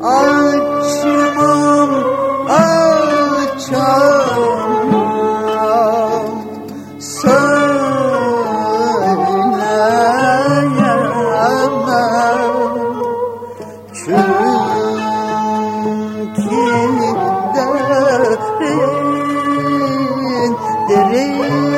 Açmam açamam. Söyleyemem. Çünkü derin. derinde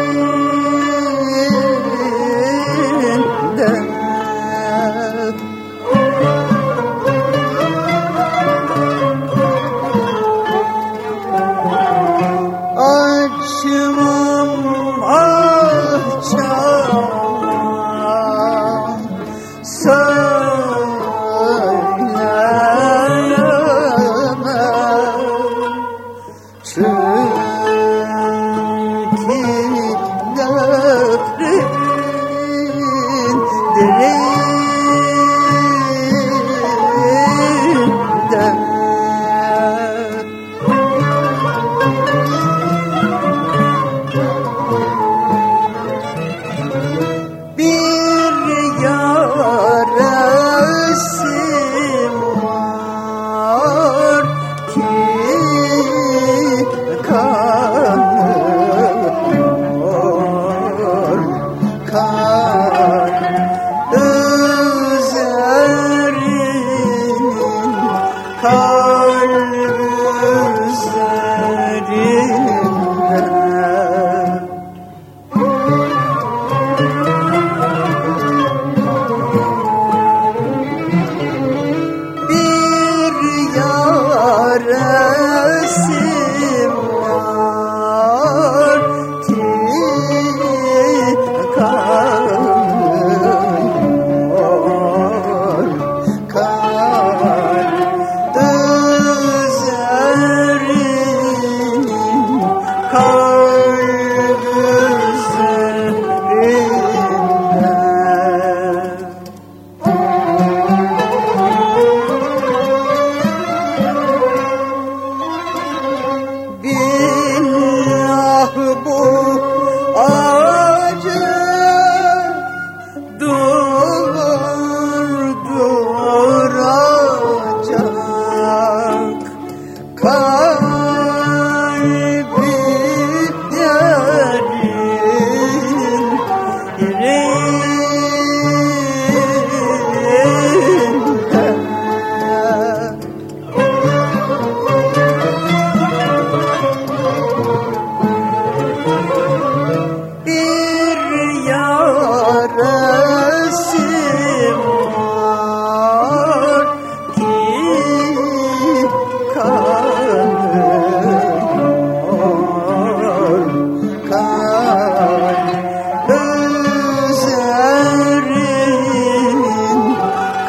Oh.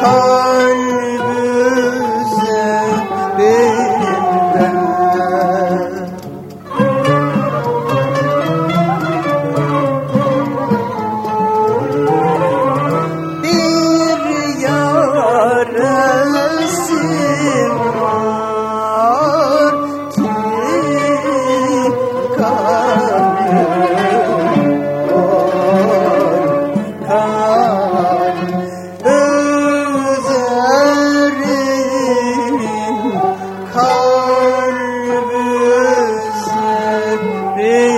Oh. Amen.